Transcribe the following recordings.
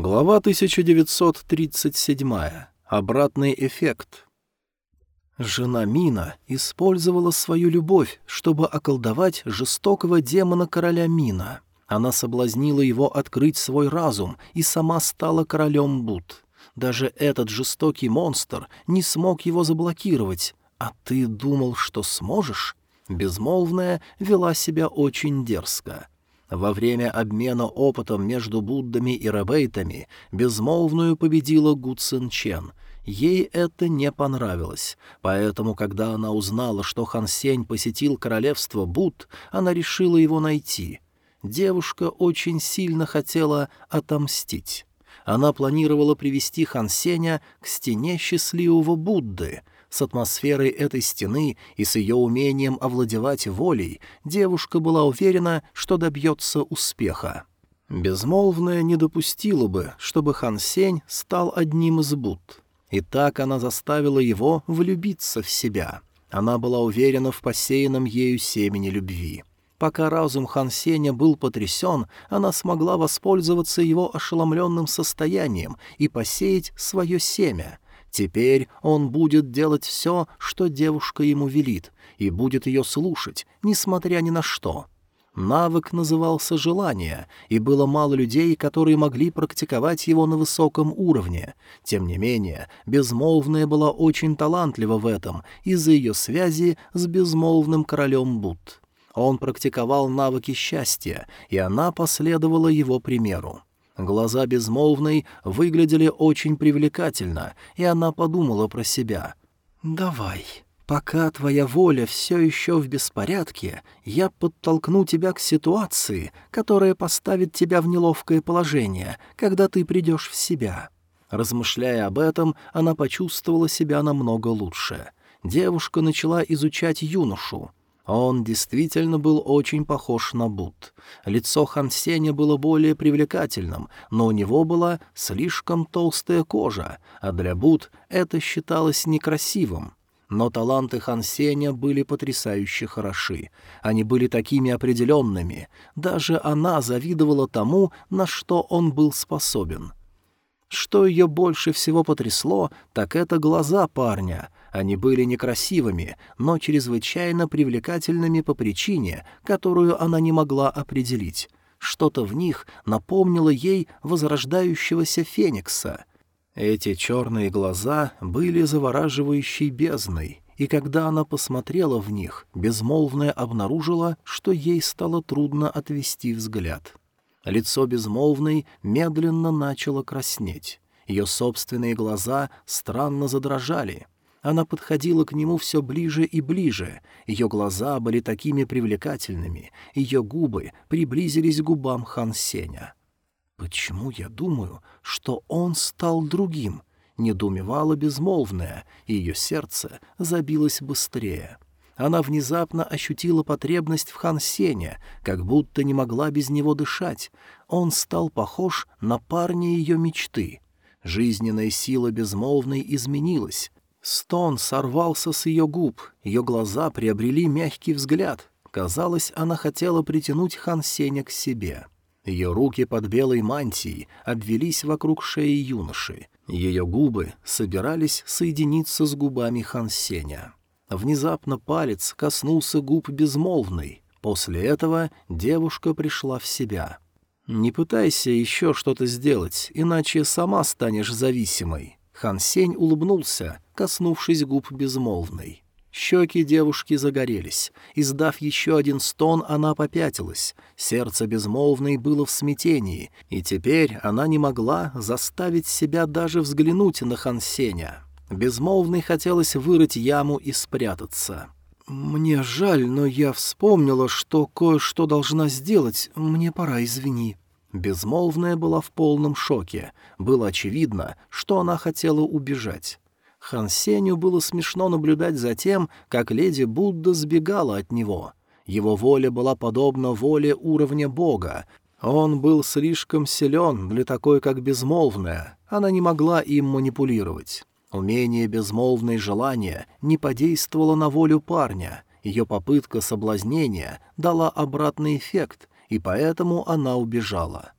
Глава 1937. Обратный эффект. Жена Мина использовала свою любовь, чтобы околдовать жестокого демона короля Мина. Она соблазнила его открыть свой разум и сама стала королем Буд. Даже этот жестокий монстр не смог его заблокировать. А ты думал, что сможешь? Безмолвная вела себя очень дерзко. Во время обмена опытом между Буддами и Рабейтами безмолвную победила Гу Цин Чен. Ей это не понравилось, поэтому, когда она узнала, что Хан Сень посетил королевство Будд, она решила его найти. Девушка очень сильно хотела отомстить. Она планировала привести Хан Сеня к стене счастливого Будды — с атмосферой этой стены и с ее умением овладевать волей девушка была уверена, что добьется успеха. Безмолвная не допустила бы, чтобы Хан Сень стал одним из Буд. И так она заставила его влюбиться в себя. Она была уверена в посеянном ею семени любви. Пока разум Хан Сеня был потрясен, она смогла воспользоваться его ошеломленным состоянием и посеять свое семя — Теперь он будет делать все, что девушка ему велит, и будет ее слушать, несмотря ни на что. Навык назывался «желание», и было мало людей, которые могли практиковать его на высоком уровне. Тем не менее, Безмолвная была очень талантлива в этом из-за ее связи с Безмолвным королем Буд. Он практиковал навыки счастья, и она последовала его примеру. Глаза безмолвной выглядели очень привлекательно, и она подумала про себя. «Давай, пока твоя воля все еще в беспорядке, я подтолкну тебя к ситуации, которая поставит тебя в неловкое положение, когда ты придешь в себя». Размышляя об этом, она почувствовала себя намного лучше. Девушка начала изучать юношу. Он действительно был очень похож на Буд. Лицо Хан Сеня было более привлекательным, но у него была слишком толстая кожа, а для Буд это считалось некрасивым. Но таланты Хан Сеня были потрясающе хороши. Они были такими определенными. Даже она завидовала тому, на что он был способен. Что ее больше всего потрясло, так это глаза парня — они были некрасивыми, но чрезвычайно привлекательными по причине, которую она не могла определить. Что-то в них напомнило ей возрождающегося феникса. Эти черные глаза были завораживающей бездной, и когда она посмотрела в них, безмолвная обнаружила, что ей стало трудно отвести взгляд. Лицо безмолвной медленно начало краснеть. Ее собственные глаза странно задрожали — она подходила к нему все ближе и ближе. Ее глаза были такими привлекательными, ее губы приблизились к губам Хан Сеня. «Почему я думаю, что он стал другим?» — недоумевала безмолвная, и ее сердце забилось быстрее. Она внезапно ощутила потребность в Хан Сене, как будто не могла без него дышать. Он стал похож на парня ее мечты. Жизненная сила безмолвной изменилась. Стон сорвался с ее губ, ее глаза приобрели мягкий взгляд. Казалось, она хотела притянуть Хан Сеня к себе. Ее руки под белой мантией обвелись вокруг шеи юноши. Ее губы собирались соединиться с губами Хан Сеня. Внезапно палец коснулся губ безмолвной. После этого девушка пришла в себя. «Не пытайся еще что-то сделать, иначе сама станешь зависимой». Хан Сень улыбнулся, коснувшись губ безмолвной. Щеки девушки загорелись. Издав еще один стон, она попятилась. Сердце безмолвной было в смятении, и теперь она не могла заставить себя даже взглянуть на Хансеня. Безмолвной хотелось вырыть яму и спрятаться. «Мне жаль, но я вспомнила, что кое-что должна сделать. Мне пора, извини», Безмолвная была в полном шоке. Было очевидно, что она хотела убежать. Хан Сеню было смешно наблюдать за тем, как леди Будда сбегала от него. Его воля была подобна воле уровня бога. Он был слишком силен для такой, как безмолвная. Она не могла им манипулировать. Умение безмолвной желания не подействовало на волю парня. Ее попытка соблазнения дала обратный эффект — и поэтому она убежала.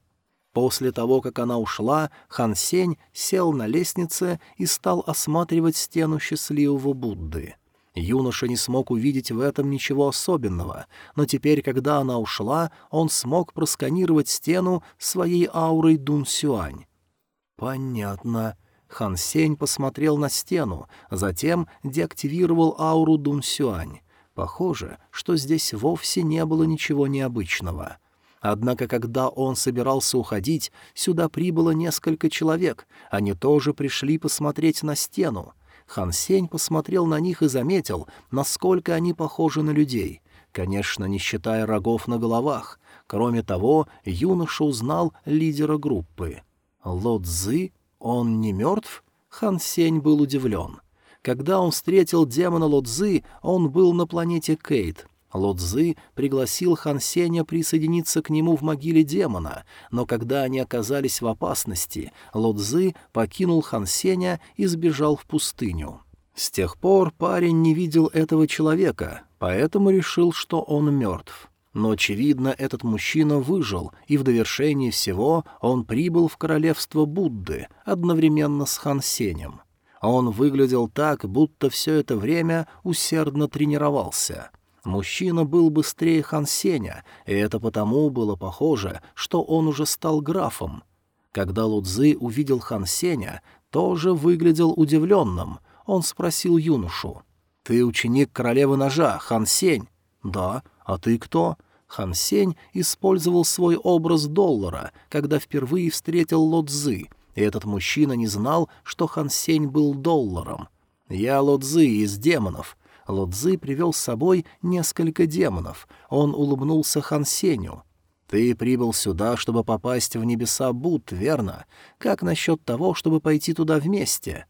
После того, как она ушла, Хан Сень сел на лестнице и стал осматривать стену счастливого Будды. Юноша не смог увидеть в этом ничего особенного, но теперь, когда она ушла, он смог просканировать стену своей аурой Дун Сюань. «Понятно». Хан Сень посмотрел на стену, затем деактивировал ауру Дун Сюань. Похоже, что здесь вовсе не было ничего необычного. Однако, когда он собирался уходить, сюда прибыло несколько человек. Они тоже пришли посмотреть на стену. Хан Сень посмотрел на них и заметил, насколько они похожи на людей. Конечно, не считая рогов на головах. Кроме того, юноша узнал лидера группы. Ло Цзы? Он не мертв? Хан Сень был удивлен. Когда он встретил демона Ло Цзы, он был на планете Кейт, Лодзы пригласил Хан Сеня присоединиться к нему в могиле демона, но когда они оказались в опасности, Лодзы покинул Хан Сеня и сбежал в пустыню. С тех пор парень не видел этого человека, поэтому решил, что он мертв. Но, очевидно, этот мужчина выжил, и в довершении всего он прибыл в королевство Будды одновременно с Хан Сенем. Он выглядел так, будто все это время усердно тренировался — Мужчина был быстрее Хан Сеня, и это потому было похоже, что он уже стал графом. Когда Лудзы увидел Хан Сеня, тоже выглядел удивленным. Он спросил юношу. «Ты ученик королевы ножа, Хан Сень?» «Да. А ты кто?» Хан Сень использовал свой образ доллара, когда впервые встретил Лодзы, и этот мужчина не знал, что Хан Сень был долларом. «Я Лодзы из демонов. Лодзы привел с собой несколько демонов. Он улыбнулся Хан Сеню. «Ты прибыл сюда, чтобы попасть в небеса Буд, верно? Как насчет того, чтобы пойти туда вместе?»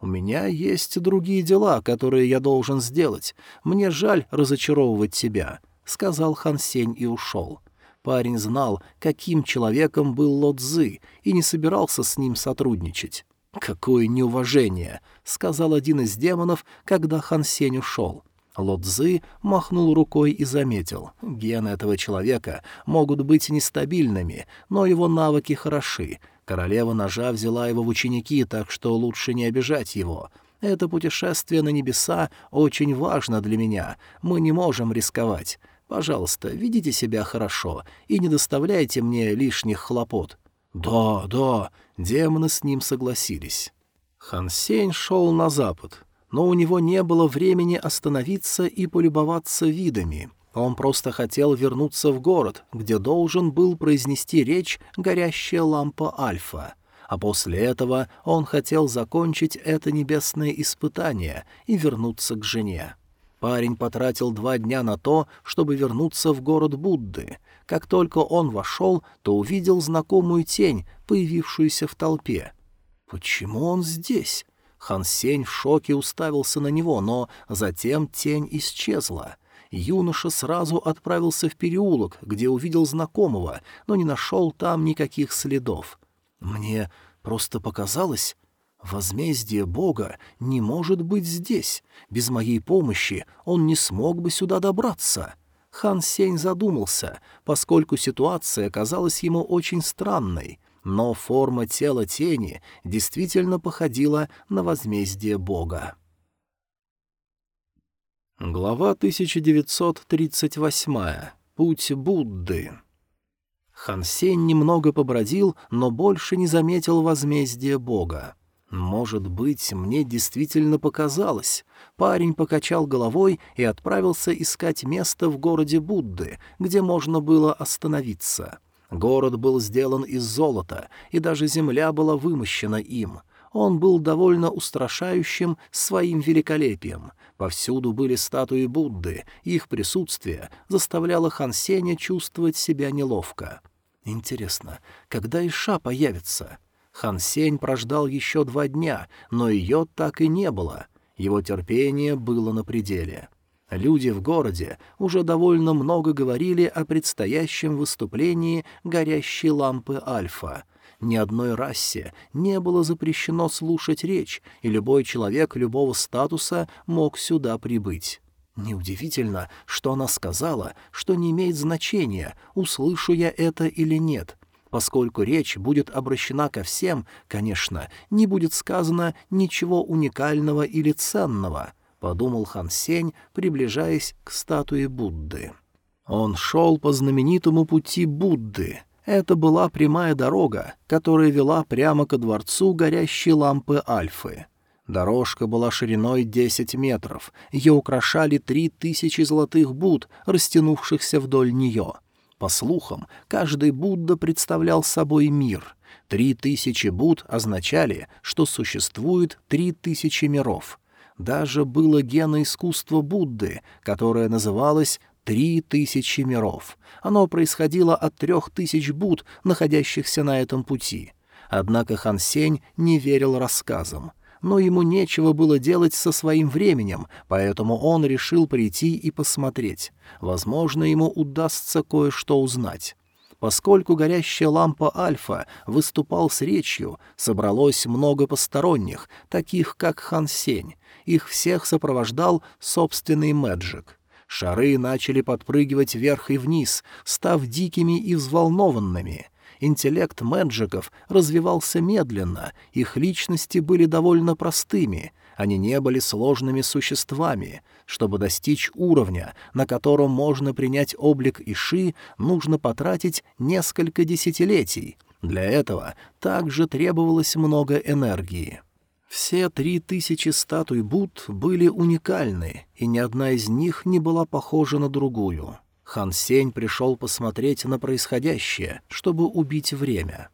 «У меня есть другие дела, которые я должен сделать. Мне жаль разочаровывать тебя», — сказал Хан Сень и ушел. Парень знал, каким человеком был Лодзы, и не собирался с ним сотрудничать. «Какое неуважение!» — сказал один из демонов, когда Хан Сень ушел. Лодзы махнул рукой и заметил. Гены этого человека могут быть нестабильными, но его навыки хороши. Королева ножа взяла его в ученики, так что лучше не обижать его. Это путешествие на небеса очень важно для меня. Мы не можем рисковать. Пожалуйста, ведите себя хорошо и не доставляйте мне лишних хлопот. «Да, да», демоны с ним согласились. Хан Сень шел на запад, но у него не было времени остановиться и полюбоваться видами. Он просто хотел вернуться в город, где должен был произнести речь «Горящая лампа Альфа». А после этого он хотел закончить это небесное испытание и вернуться к жене. Парень потратил два дня на то, чтобы вернуться в город Будды. Как только он вошел, то увидел знакомую тень, появившуюся в толпе. «Почему он здесь?» Хан Сень в шоке уставился на него, но затем тень исчезла. Юноша сразу отправился в переулок, где увидел знакомого, но не нашел там никаких следов. «Мне просто показалось, Возмездие Бога не может быть здесь. Без моей помощи он не смог бы сюда добраться. Хан Сень задумался, поскольку ситуация казалась ему очень странной, но форма тела тени действительно походила на возмездие Бога. Глава 1938. Путь Будды. Хан Сень немного побродил, но больше не заметил возмездия Бога. «Может быть, мне действительно показалось». Парень покачал головой и отправился искать место в городе Будды, где можно было остановиться. Город был сделан из золота, и даже земля была вымощена им. Он был довольно устрашающим своим великолепием. Повсюду были статуи Будды, их присутствие заставляло Хансеня чувствовать себя неловко. «Интересно, когда Иша появится?» Хан Сень прождал еще два дня, но ее так и не было. Его терпение было на пределе. Люди в городе уже довольно много говорили о предстоящем выступлении горящей лампы Альфа. Ни одной расе не было запрещено слушать речь, и любой человек любого статуса мог сюда прибыть. Неудивительно, что она сказала, что не имеет значения, услышу я это или нет. Поскольку речь будет обращена ко всем, конечно, не будет сказано ничего уникального или ценного, — подумал Хан Сень, приближаясь к статуе Будды. Он шел по знаменитому пути Будды. Это была прямая дорога, которая вела прямо ко дворцу горящей лампы Альфы. Дорожка была шириной 10 метров, ее украшали три тысячи золотых Буд, растянувшихся вдоль нее — по слухам, каждый Будда представлял собой мир. Три тысячи Будд означали, что существует три тысячи миров. Даже было геноискусство Будды, которое называлось «три тысячи миров». Оно происходило от трех тысяч Будд, находящихся на этом пути. Однако Хан Сень не верил рассказам но ему нечего было делать со своим временем, поэтому он решил прийти и посмотреть. Возможно, ему удастся кое-что узнать. Поскольку горящая лампа Альфа выступал с речью, собралось много посторонних, таких как Хан Сень. Их всех сопровождал собственный Мэджик. Шары начали подпрыгивать вверх и вниз, став дикими и взволнованными — Интеллект мэджиков развивался медленно, их личности были довольно простыми, они не были сложными существами. Чтобы достичь уровня, на котором можно принять облик Иши, нужно потратить несколько десятилетий. Для этого также требовалось много энергии. Все три тысячи статуй Буд были уникальны, и ни одна из них не была похожа на другую. Хан Сень пришел посмотреть на происходящее, чтобы убить время.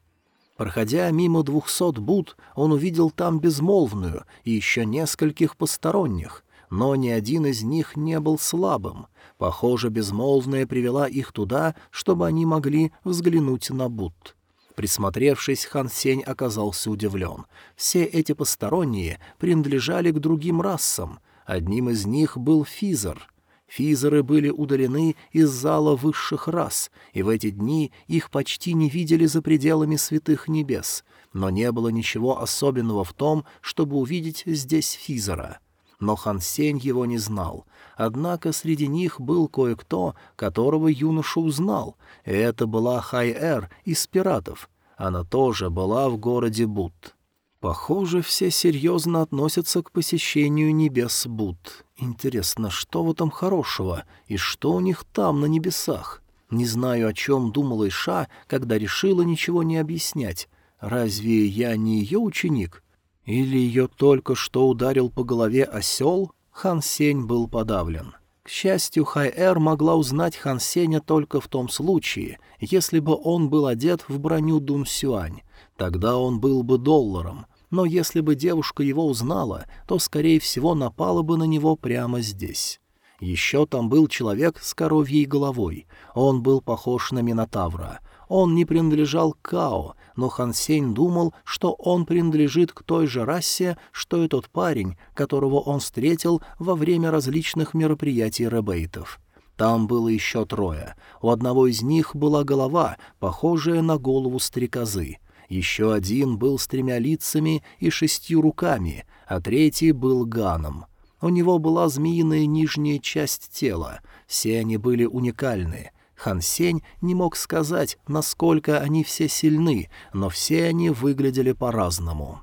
Проходя мимо двухсот буд, он увидел там безмолвную и еще нескольких посторонних, но ни один из них не был слабым. Похоже, безмолвная привела их туда, чтобы они могли взглянуть на Буд. Присмотревшись, Хан Сень оказался удивлен. Все эти посторонние принадлежали к другим расам. Одним из них был Физер — Физеры были удалены из зала высших рас, и в эти дни их почти не видели за пределами святых небес, но не было ничего особенного в том, чтобы увидеть здесь Физера. Но Хан Сень его не знал. Однако среди них был кое-кто, которого юноша узнал, и это была Хай-Эр из пиратов. Она тоже была в городе Бут. Похоже, все серьезно относятся к посещению небес Буд. Интересно, что в этом хорошего, и что у них там на небесах? Не знаю, о чем думала Иша, когда решила ничего не объяснять. Разве я не ее ученик? Или ее только что ударил по голове осел? Хан Сень был подавлен. К счастью, Хай-Эр могла узнать Хан Сеня только в том случае, если бы он был одет в броню Дун Сюань. Тогда он был бы долларом, но если бы девушка его узнала, то, скорее всего, напала бы на него прямо здесь. Еще там был человек с коровьей головой. Он был похож на Минотавра. Он не принадлежал Као, но Хан Сень думал, что он принадлежит к той же расе, что и тот парень, которого он встретил во время различных мероприятий ребейтов. Там было еще трое. У одного из них была голова, похожая на голову стрекозы. Еще один был с тремя лицами и шестью руками, а третий был Ганом. У него была змеиная нижняя часть тела. Все они были уникальны. Хан Сень не мог сказать, насколько они все сильны, но все они выглядели по-разному.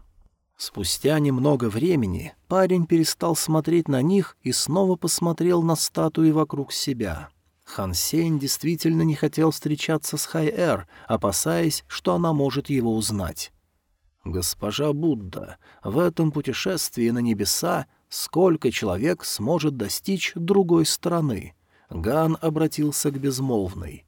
Спустя немного времени парень перестал смотреть на них и снова посмотрел на статуи вокруг себя. Хан Сень действительно не хотел встречаться с Хай-Эр, опасаясь, что она может его узнать. «Госпожа Будда, в этом путешествии на небеса сколько человек сможет достичь другой стороны?» Ган обратился к безмолвной.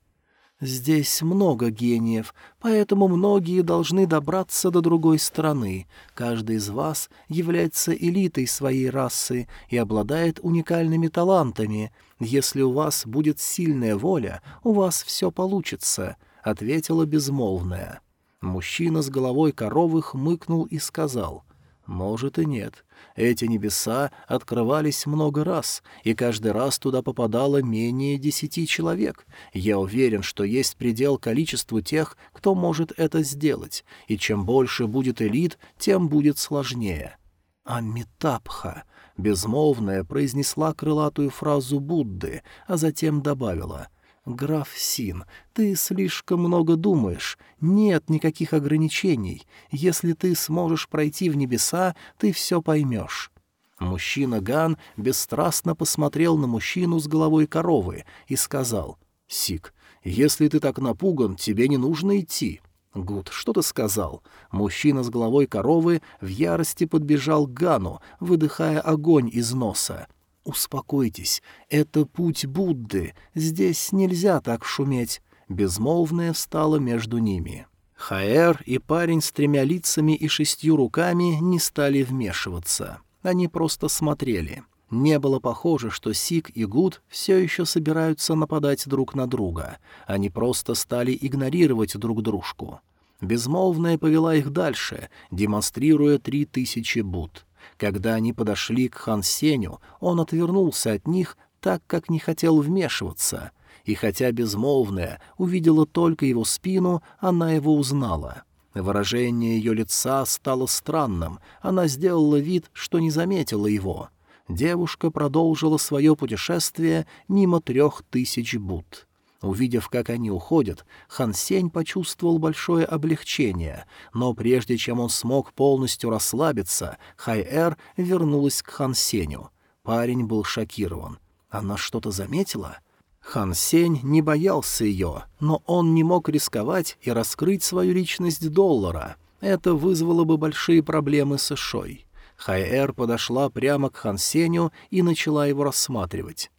Здесь много гениев, поэтому многие должны добраться до другой страны. Каждый из вас является элитой своей расы и обладает уникальными талантами. Если у вас будет сильная воля, у вас все получится», — ответила безмолвная. Мужчина с головой коровы хмыкнул и сказал, «Может и нет. Эти небеса открывались много раз, и каждый раз туда попадало менее десяти человек. Я уверен, что есть предел количеству тех, кто может это сделать, и чем больше будет элит, тем будет сложнее. «Амитабха!» — безмолвная произнесла крылатую фразу Будды, а затем добавила — «Граф Син, ты слишком много думаешь. Нет никаких ограничений. Если ты сможешь пройти в небеса, ты все поймешь». Мужчина Ган бесстрастно посмотрел на мужчину с головой коровы и сказал, «Сик, если ты так напуган, тебе не нужно идти». «Гуд, что ты сказал?» Мужчина с головой коровы в ярости подбежал к Гану, выдыхая огонь из носа. «Успокойтесь, это путь Будды, здесь нельзя так шуметь». Безмолвное встало между ними. Хаэр и парень с тремя лицами и шестью руками не стали вмешиваться. Они просто смотрели. Не было похоже, что Сик и Гуд все еще собираются нападать друг на друга. Они просто стали игнорировать друг дружку. Безмолвная повела их дальше, демонстрируя три тысячи бут. Когда они подошли к Хан Сеню, он отвернулся от них, так как не хотел вмешиваться. И хотя Безмолвная увидела только его спину, она его узнала — Выражение ее лица стало странным, она сделала вид, что не заметила его. Девушка продолжила свое путешествие мимо трех тысяч бут. Увидев, как они уходят, Хан Сень почувствовал большое облегчение, но прежде чем он смог полностью расслабиться, Хай-Эр вернулась к Хан Сеню. Парень был шокирован. Она что-то заметила? Хан Сень не боялся ее, но он не мог рисковать и раскрыть свою личность доллара. Это вызвало бы большие проблемы с Ишой. Хайэр подошла прямо к Хан Сеню и начала его рассматривать.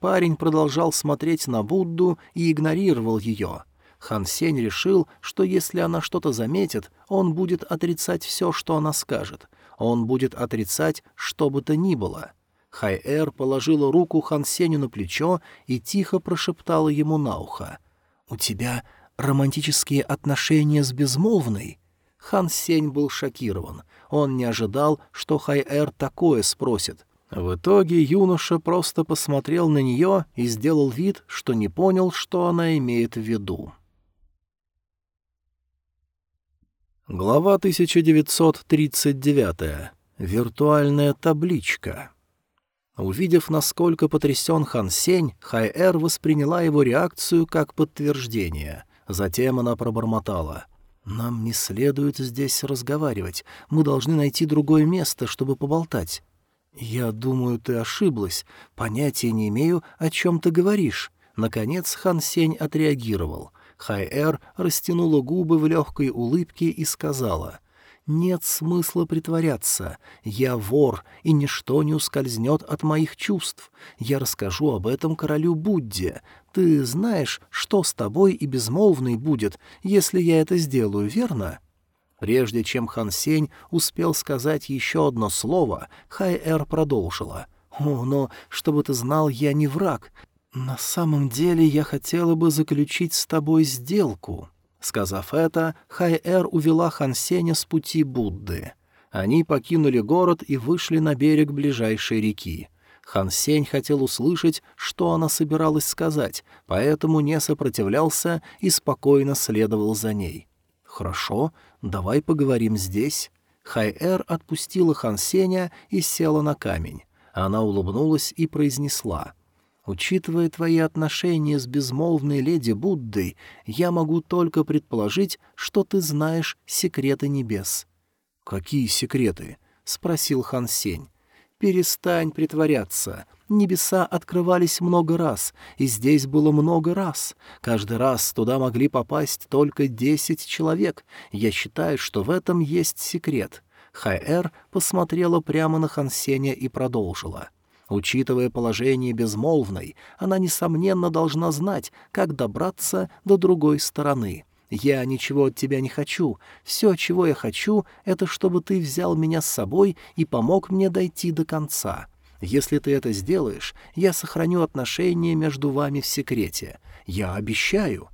Парень продолжал смотреть на Будду и игнорировал ее. Хан Сень решил, что если она что-то заметит, он будет отрицать все, что она скажет. Он будет отрицать что бы то ни было. Хай-Эр положила руку Хан Сеню на плечо и тихо прошептала ему на ухо. «У тебя романтические отношения с безмолвной?» Хан Сень был шокирован. Он не ожидал, что Хай-Эр такое спросит. В итоге юноша просто посмотрел на нее и сделал вид, что не понял, что она имеет в виду. Глава 1939. Виртуальная табличка. Увидев, насколько потрясен Хан Сень, Хай-Эр восприняла его реакцию как подтверждение. Затем она пробормотала. «Нам не следует здесь разговаривать. Мы должны найти другое место, чтобы поболтать». «Я думаю, ты ошиблась. Понятия не имею, о чем ты говоришь». Наконец Хан Сень отреагировал. Хай-Эр растянула губы в легкой улыбке и сказала — нет смысла притворяться. Я вор, и ничто не ускользнет от моих чувств. Я расскажу об этом королю Будде. Ты знаешь, что с тобой и безмолвный будет, если я это сделаю, верно?» Прежде чем Хан Сень успел сказать еще одно слово, Хай-Эр продолжила. «О, но, чтобы ты знал, я не враг. На самом деле я хотела бы заключить с тобой сделку». Сказав это, Хай-Эр увела Хан Сеня с пути Будды. Они покинули город и вышли на берег ближайшей реки. Хан Сень хотел услышать, что она собиралась сказать, поэтому не сопротивлялся и спокойно следовал за ней. «Хорошо, давай поговорим здесь». Хай-Эр отпустила Хан Сеня и села на камень. Она улыбнулась и произнесла — Учитывая твои отношения с безмолвной леди Буддой, я могу только предположить, что ты знаешь секреты небес». «Какие секреты?» — спросил Хан Сень. «Перестань притворяться. Небеса открывались много раз, и здесь было много раз. Каждый раз туда могли попасть только десять человек. Я считаю, что в этом есть секрет». Хай-Эр посмотрела прямо на Хан Сеня и продолжила. Учитывая положение безмолвной, она, несомненно, должна знать, как добраться до другой стороны. Я ничего от тебя не хочу. Все, чего я хочу, это чтобы ты взял меня с собой и помог мне дойти до конца. Если ты это сделаешь, я сохраню отношения между вами в секрете. Я обещаю».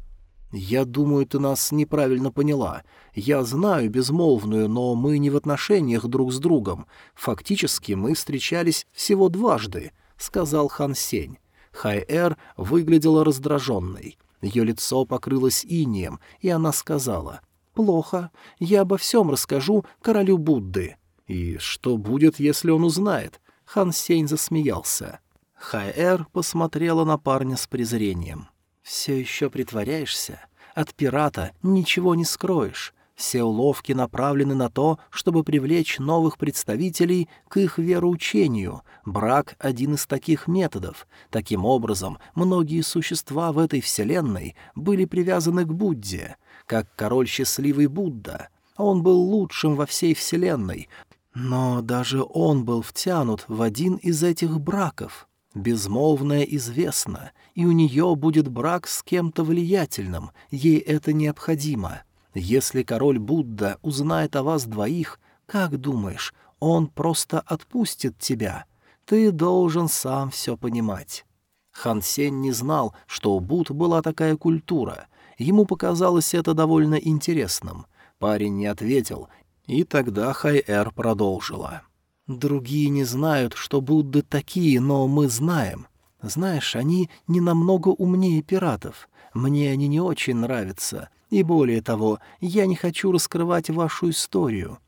«Я думаю, ты нас неправильно поняла. Я знаю безмолвную, но мы не в отношениях друг с другом. Фактически мы встречались всего дважды», — сказал Хан Сень. Хай-Эр выглядела раздраженной. Ее лицо покрылось инием, и она сказала, «Плохо. Я обо всем расскажу королю Будды». «И что будет, если он узнает?» Хан Сень засмеялся. Хай-Эр посмотрела на парня с презрением. «Все еще притворяешься? От пирата ничего не скроешь. Все уловки направлены на то, чтобы привлечь новых представителей к их вероучению. Брак — один из таких методов. Таким образом, многие существа в этой вселенной были привязаны к Будде, как король счастливый Будда. Он был лучшим во всей вселенной, но даже он был втянут в один из этих браков. Безмолвная известна, и у нее будет брак с кем-то влиятельным, ей это необходимо. Если король Будда узнает о вас двоих, как думаешь, он просто отпустит тебя? Ты должен сам все понимать». Хан Сень не знал, что у Буд была такая культура. Ему показалось это довольно интересным. Парень не ответил, и тогда Хай-Эр продолжила. «Другие не знают, что Будды такие, но мы знаем. Знаешь, они не намного умнее пиратов. Мне они не очень нравятся. И более того, я не хочу раскрывать вашу историю.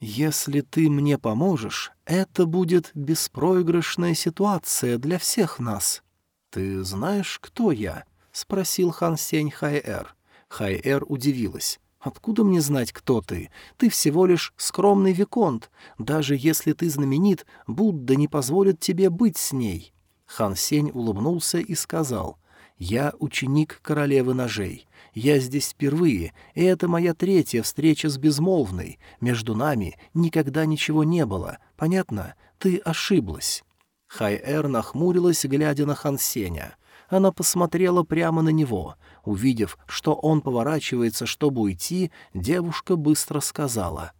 Если ты мне поможешь, это будет беспроигрышная ситуация для всех нас. Ты знаешь, кто я? спросил Хан Сень Хайэр. Хайэр удивилась. «Откуда мне знать, кто ты? Ты всего лишь скромный виконт. Даже если ты знаменит, Будда не позволит тебе быть с ней». Хан Сень улыбнулся и сказал, «Я ученик королевы ножей. Я здесь впервые, и это моя третья встреча с Безмолвной. Между нами никогда ничего не было. Понятно? Ты ошиблась». Хай-Эр нахмурилась, глядя на Хан Сеня. Она посмотрела прямо на него. Увидев, что он поворачивается, чтобы уйти, девушка быстро сказала.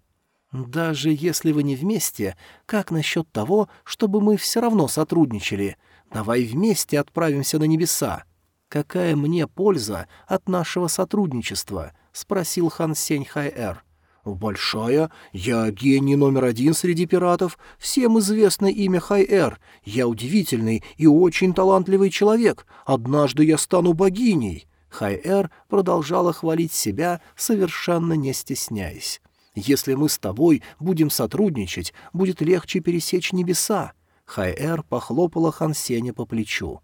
«Даже если вы не вместе, как насчет того, чтобы мы все равно сотрудничали? Давай вместе отправимся на небеса». «Какая мне польза от нашего сотрудничества?» — спросил Хан Сень Хайэр. «Большая. Я гений номер один среди пиратов. Всем известно имя Хайэр. Я удивительный и очень талантливый человек. Однажды я стану богиней». Хайэр продолжала хвалить себя, совершенно не стесняясь. «Если мы с тобой будем сотрудничать, будет легче пересечь небеса». Хайэр похлопала Хан Сеня по плечу.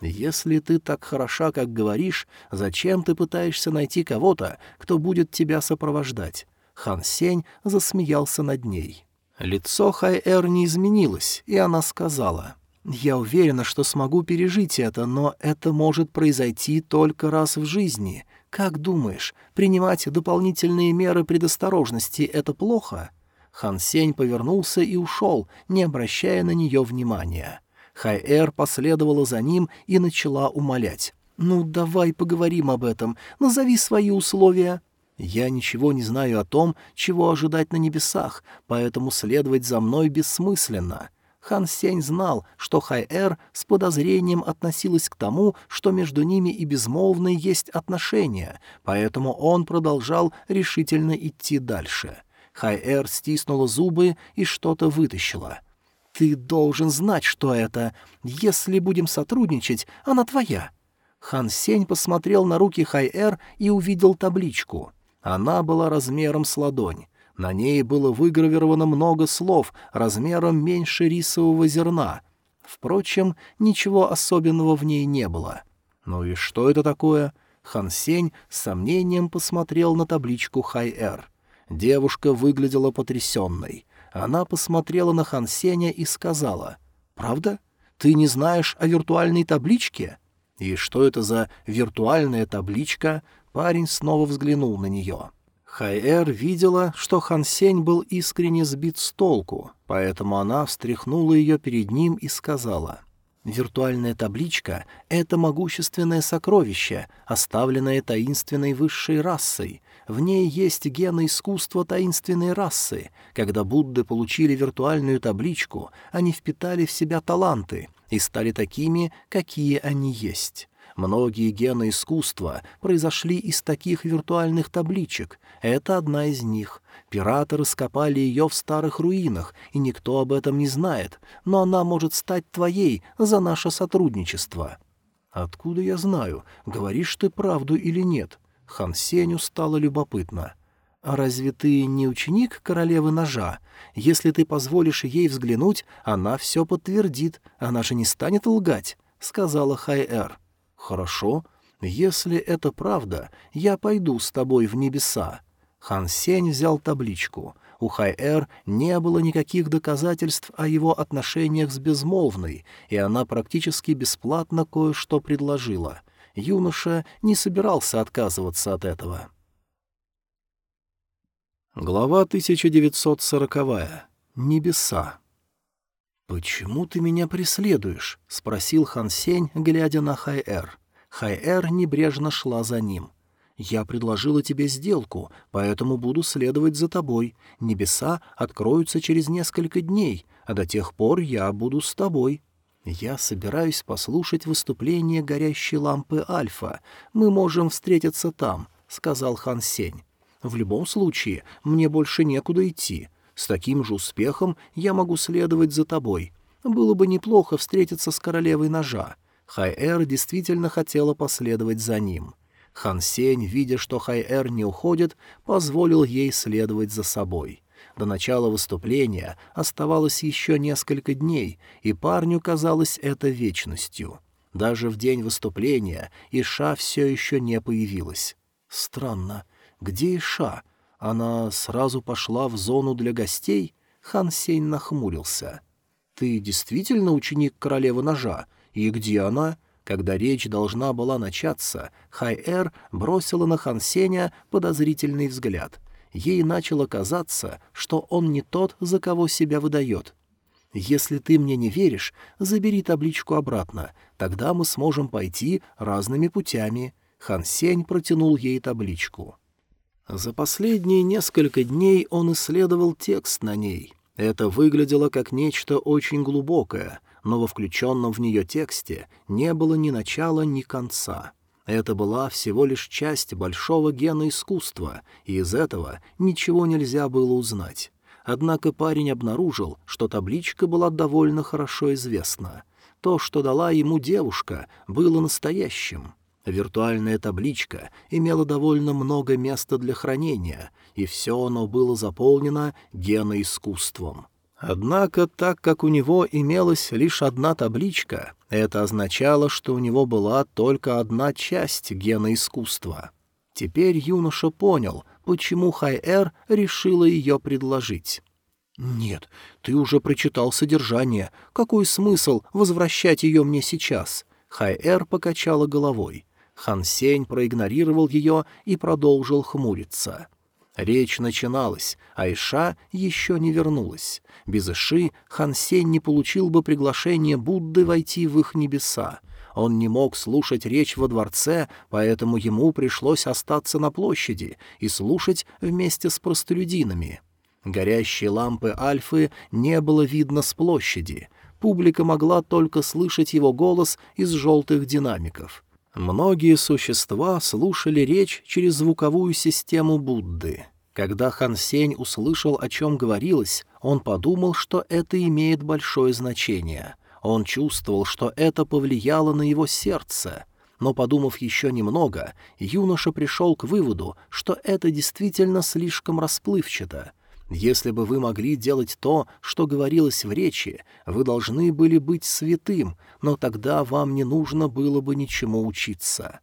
«Если ты так хороша, как говоришь, зачем ты пытаешься найти кого-то, кто будет тебя сопровождать?» Хан Сень засмеялся над ней. Лицо Хай-Эр не изменилось, и она сказала, «Я уверена, что смогу пережить это, но это может произойти только раз в жизни. Как думаешь, принимать дополнительные меры предосторожности — это плохо?» Хан Сень повернулся и ушел, не обращая на нее внимания. Хай-Эр последовала за ним и начала умолять. «Ну, давай поговорим об этом. Назови свои условия». «Я ничего не знаю о том, чего ожидать на небесах, поэтому следовать за мной бессмысленно». Хан Сень знал, что Хай-Эр с подозрением относилась к тому, что между ними и безмолвной есть отношения, поэтому он продолжал решительно идти дальше. Хай-Эр стиснула зубы и что-то вытащила — «Ты должен знать, что это. Если будем сотрудничать, она твоя». Хан Сень посмотрел на руки Хай-Эр и увидел табличку. Она была размером с ладонь. На ней было выгравировано много слов размером меньше рисового зерна. Впрочем, ничего особенного в ней не было. «Ну и что это такое?» Хан Сень с сомнением посмотрел на табличку Хай-Эр. Девушка выглядела потрясенной. Она посмотрела на Хан Сеня и сказала, «Правда? Ты не знаешь о виртуальной табличке?» «И что это за виртуальная табличка?» Парень снова взглянул на нее. Хайэр видела, что Хан Сень был искренне сбит с толку, поэтому она встряхнула ее перед ним и сказала — Виртуальная табличка — это могущественное сокровище, оставленное таинственной высшей расой. В ней есть гены искусства таинственной расы. Когда Будды получили виртуальную табличку, они впитали в себя таланты и стали такими, какие они есть. Многие гены искусства произошли из таких виртуальных табличек. Это одна из них. Пираты раскопали ее в старых руинах, и никто об этом не знает, но она может стать твоей за наше сотрудничество». «Откуда я знаю, говоришь ты правду или нет?» Хан Сеню стало любопытно. «А разве ты не ученик королевы ножа? Если ты позволишь ей взглянуть, она все подтвердит, она же не станет лгать», — сказала Хай-Эр. «Хорошо. «Если это правда, я пойду с тобой в небеса». Хан Сень взял табличку. У Хай-Эр не было никаких доказательств о его отношениях с Безмолвной, и она практически бесплатно кое-что предложила. Юноша не собирался отказываться от этого. Глава 1940. Небеса. «Почему ты меня преследуешь?» — спросил Хан Сень, глядя на Хай-Эр. Хай-Эр небрежно шла за ним. «Я предложила тебе сделку, поэтому буду следовать за тобой. Небеса откроются через несколько дней, а до тех пор я буду с тобой». «Я собираюсь послушать выступление горящей лампы Альфа. Мы можем встретиться там», — сказал Хан Сень. «В любом случае, мне больше некуда идти. С таким же успехом я могу следовать за тобой. Было бы неплохо встретиться с королевой ножа. Хай-Эр действительно хотела последовать за ним. Хан Сень, видя, что Хай-Эр не уходит, позволил ей следовать за собой. До начала выступления оставалось еще несколько дней, и парню казалось это вечностью. Даже в день выступления Иша все еще не появилась. Странно. Где Иша? Она сразу пошла в зону для гостей? Хан Сень нахмурился. «Ты действительно ученик королевы ножа? И где она?» Когда речь должна была начаться, Хай-Эр бросила на Хан Сеня подозрительный взгляд. Ей начало казаться, что он не тот, за кого себя выдает. «Если ты мне не веришь, забери табличку обратно, тогда мы сможем пойти разными путями». Хан Сень протянул ей табличку. За последние несколько дней он исследовал текст на ней. Это выглядело как нечто очень глубокое, но во включенном в нее тексте не было ни начала, ни конца. Это была всего лишь часть большого гена искусства, и из этого ничего нельзя было узнать. Однако парень обнаружил, что табличка была довольно хорошо известна. То, что дала ему девушка, было настоящим — Виртуальная табличка имела довольно много места для хранения, и все оно было заполнено геноискусством. Однако, так как у него имелась лишь одна табличка, это означало, что у него была только одна часть геноискусства. Теперь юноша понял, почему Хай-Эр решила ее предложить. «Нет, ты уже прочитал содержание. Какой смысл возвращать ее мне сейчас?» Хай-Эр покачала головой. Хан Сень проигнорировал ее и продолжил хмуриться. Речь начиналась, а Иша еще не вернулась. Без Иши Хан Сень не получил бы приглашение Будды войти в их небеса. Он не мог слушать речь во дворце, поэтому ему пришлось остаться на площади и слушать вместе с простолюдинами. Горящие лампы Альфы не было видно с площади. Публика могла только слышать его голос из желтых динамиков. Многие существа слушали речь через звуковую систему Будды. Когда Хан Сень услышал, о чем говорилось, он подумал, что это имеет большое значение. Он чувствовал, что это повлияло на его сердце. Но, подумав еще немного, юноша пришел к выводу, что это действительно слишком расплывчато — если бы вы могли делать то, что говорилось в речи, вы должны были быть святым, но тогда вам не нужно было бы ничему учиться.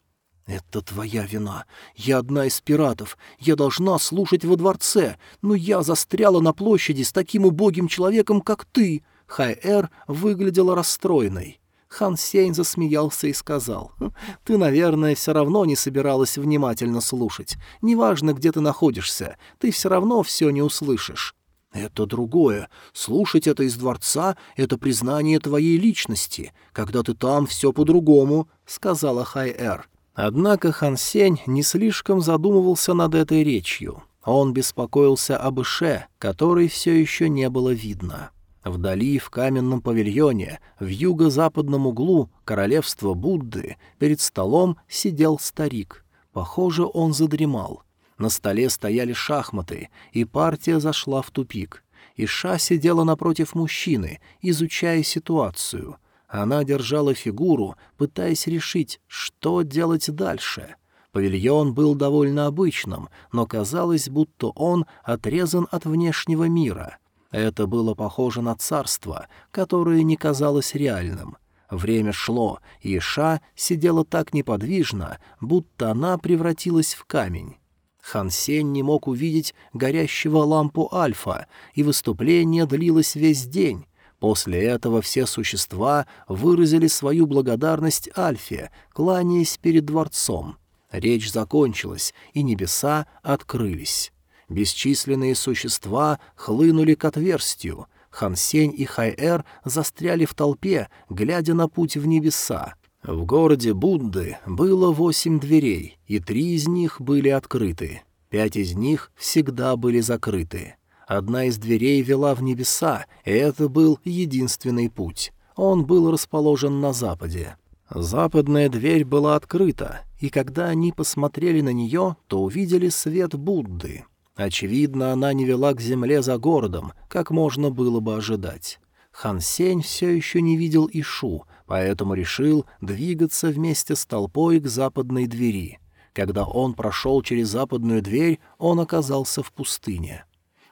«Это твоя вина. Я одна из пиратов. Я должна слушать во дворце, но я застряла на площади с таким убогим человеком, как ты». Хай-Эр выглядела расстроенной. Хан Сень засмеялся и сказал, «Хм, «Ты, наверное, все равно не собиралась внимательно слушать. Неважно, где ты находишься, ты все равно все не услышишь». «Это другое. Слушать это из дворца — это признание твоей личности. Когда ты там, все по-другому», — сказала Хай-Эр. Однако Хан Сень не слишком задумывался над этой речью. Он беспокоился об Ише, которой все еще не было видно. Вдали, в каменном павильоне, в юго-западном углу королевства Будды, перед столом сидел старик. Похоже, он задремал. На столе стояли шахматы, и партия зашла в тупик. Иша сидела напротив мужчины, изучая ситуацию. Она держала фигуру, пытаясь решить, что делать дальше. Павильон был довольно обычным, но казалось, будто он отрезан от внешнего мира — это было похоже на царство, которое не казалось реальным. Время шло, и Ша сидела так неподвижно, будто она превратилась в камень. Хан Сень не мог увидеть горящего лампу Альфа, и выступление длилось весь день. После этого все существа выразили свою благодарность Альфе, кланяясь перед дворцом. Речь закончилась, и небеса открылись. Бесчисленные существа хлынули к отверстию. Хансень и Хайэр застряли в толпе, глядя на путь в небеса. В городе Будды было восемь дверей, и три из них были открыты. Пять из них всегда были закрыты. Одна из дверей вела в небеса, и это был единственный путь. Он был расположен на западе. Западная дверь была открыта, и когда они посмотрели на нее, то увидели свет Будды. Очевидно, она не вела к земле за городом, как можно было бы ожидать. Хан Сень все еще не видел Ишу, поэтому решил двигаться вместе с толпой к западной двери. Когда он прошел через западную дверь, он оказался в пустыне.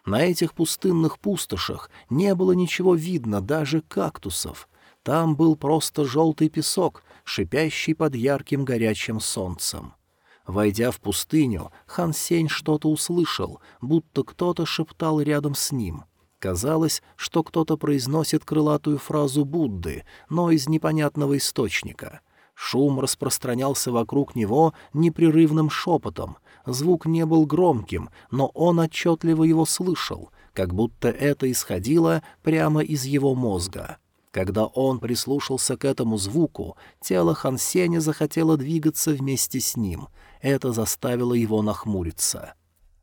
На этих пустынных пустошах не было ничего видно, даже кактусов. Там был просто желтый песок, шипящий под ярким горячим солнцем. Войдя в пустыню, Хан Сень что-то услышал, будто кто-то шептал рядом с ним. Казалось, что кто-то произносит крылатую фразу Будды, но из непонятного источника. Шум распространялся вокруг него непрерывным шепотом. Звук не был громким, но он отчетливо его слышал, как будто это исходило прямо из его мозга. Когда он прислушался к этому звуку, тело Хансеня захотело двигаться вместе с ним — это заставило его нахмуриться.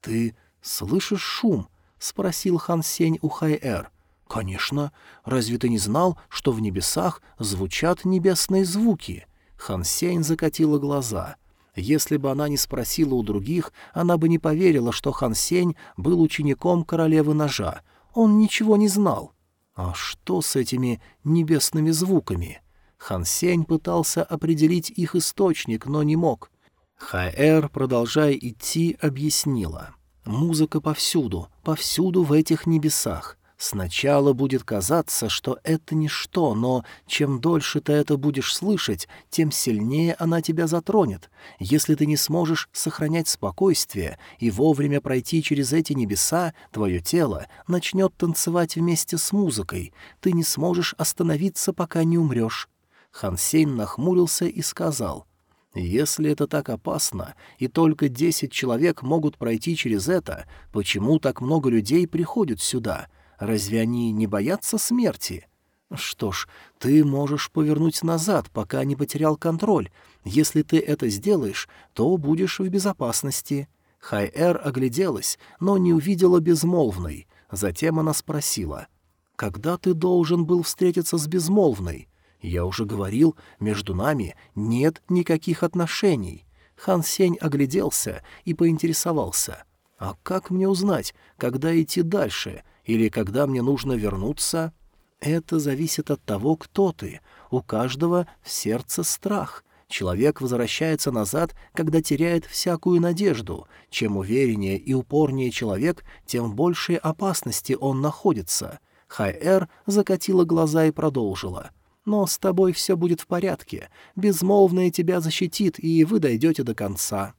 «Ты слышишь шум?» — спросил Хан Сень у Хай-Эр. «Конечно. Разве ты не знал, что в небесах звучат небесные звуки?» Хан Сень закатила глаза. Если бы она не спросила у других, она бы не поверила, что Хан Сень был учеником королевы ножа. Он ничего не знал. А что с этими небесными звуками? Хан Сень пытался определить их источник, но не мог. Хаэр, продолжая идти, объяснила. «Музыка повсюду, повсюду в этих небесах. Сначала будет казаться, что это ничто, но чем дольше ты это будешь слышать, тем сильнее она тебя затронет. Если ты не сможешь сохранять спокойствие и вовремя пройти через эти небеса, твое тело начнет танцевать вместе с музыкой. Ты не сможешь остановиться, пока не умрешь». Хансейн нахмурился и сказал — если это так опасно, и только десять человек могут пройти через это, почему так много людей приходят сюда? Разве они не боятся смерти? Что ж, ты можешь повернуть назад, пока не потерял контроль. Если ты это сделаешь, то будешь в безопасности. Хай-Эр огляделась, но не увидела безмолвной. Затем она спросила, «Когда ты должен был встретиться с безмолвной?» Я уже говорил, между нами нет никаких отношений. Хан Сень огляделся и поинтересовался. А как мне узнать, когда идти дальше, или когда мне нужно вернуться? Это зависит от того, кто ты. У каждого в сердце страх. Человек возвращается назад, когда теряет всякую надежду. Чем увереннее и упорнее человек, тем большей опасности он находится. Хай-Эр закатила глаза и продолжила — но с тобой все будет в порядке. Безмолвное тебя защитит, и вы дойдете до конца».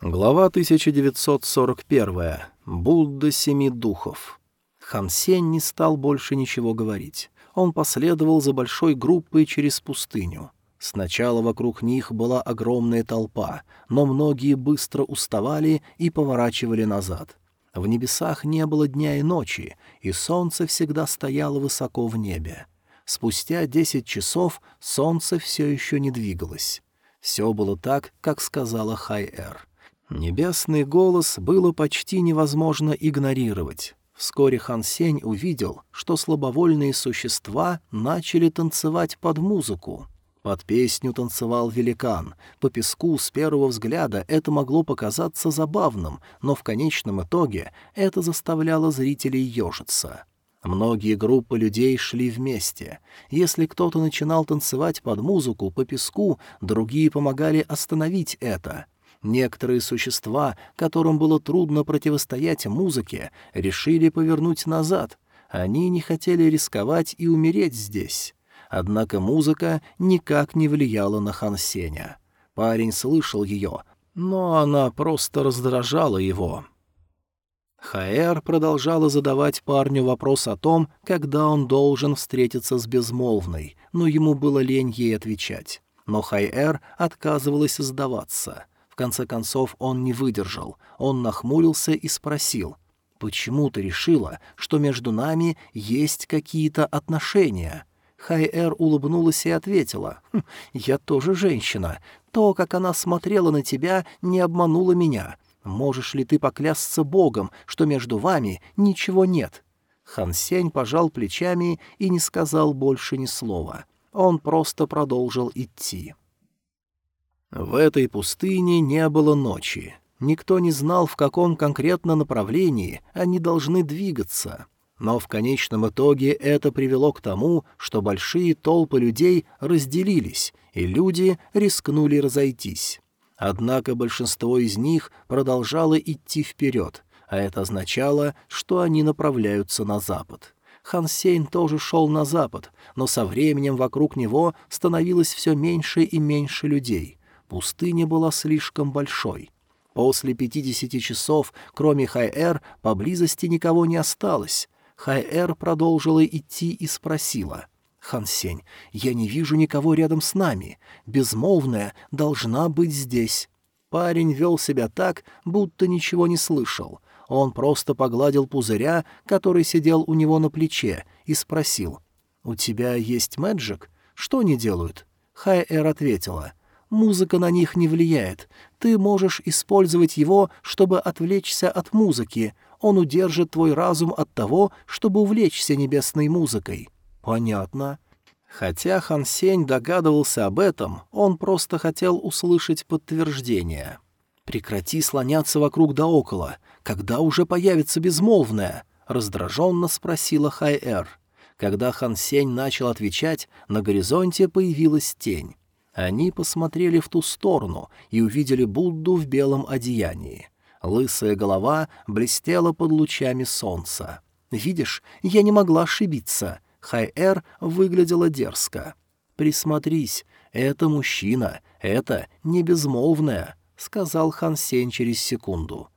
Глава 1941. Будда Семи Духов. Хан Сень не стал больше ничего говорить. Он последовал за большой группой через пустыню. Сначала вокруг них была огромная толпа, но многие быстро уставали и поворачивали назад. В небесах не было дня и ночи, и солнце всегда стояло высоко в небе. Спустя десять часов солнце все еще не двигалось. Все было так, как сказала Хай-Эр. Небесный голос было почти невозможно игнорировать. Вскоре Хан Сень увидел, что слабовольные существа начали танцевать под музыку. Под песню танцевал великан. По песку с первого взгляда это могло показаться забавным, но в конечном итоге это заставляло зрителей ежиться. Многие группы людей шли вместе. Если кто-то начинал танцевать под музыку по песку, другие помогали остановить это. Некоторые существа, которым было трудно противостоять музыке, решили повернуть назад, Они не хотели рисковать и умереть здесь. Однако музыка никак не влияла на Хан Сеня. Парень слышал ее, но она просто раздражала его. Хаэр продолжала задавать парню вопрос о том, когда он должен встретиться с безмолвной, но ему было лень ей отвечать. Но Хайэр отказывалась сдаваться. В конце концов он не выдержал. Он нахмурился и спросил, «Почему ты решила, что между нами есть какие-то отношения?» Хайэр улыбнулась и ответила, «Хм, «Я тоже женщина. То, как она смотрела на тебя, не обмануло меня. Можешь ли ты поклясться Богом, что между вами ничего нет?» Хан Сень пожал плечами и не сказал больше ни слова. Он просто продолжил идти. В этой пустыне не было ночи. Никто не знал, в каком конкретно направлении они должны двигаться. Но в конечном итоге это привело к тому, что большие толпы людей разделились, и люди рискнули разойтись. Однако большинство из них продолжало идти вперед, а это означало, что они направляются на запад. Хан Сейн тоже шел на запад, но со временем вокруг него становилось все меньше и меньше людей. Пустыня была слишком большой. После пятидесяти часов, кроме Хай-Эр, поблизости никого не осталось. Хай-Эр продолжила идти и спросила. «Хан Сень, я не вижу никого рядом с нами. Безмолвная должна быть здесь». Парень вел себя так, будто ничего не слышал. Он просто погладил пузыря, который сидел у него на плече, и спросил. «У тебя есть мэджик? Что они делают?» Хай-Эр ответила. «Музыка на них не влияет. Ты можешь использовать его, чтобы отвлечься от музыки. Он удержит твой разум от того, чтобы увлечься небесной музыкой». «Понятно». Хотя Хан Сень догадывался об этом, он просто хотел услышать подтверждение. «Прекрати слоняться вокруг да около. Когда уже появится безмолвная?» — раздраженно спросила Хай-Эр. Когда Хан Сень начал отвечать, на горизонте появилась тень. Они посмотрели в ту сторону и увидели Будду в белом одеянии. Лысая голова блестела под лучами солнца. «Видишь, я не могла ошибиться», Хай-Эр выглядела дерзко. «Присмотрись, это мужчина, это не безмолвная», — сказал Хан Сень через секунду.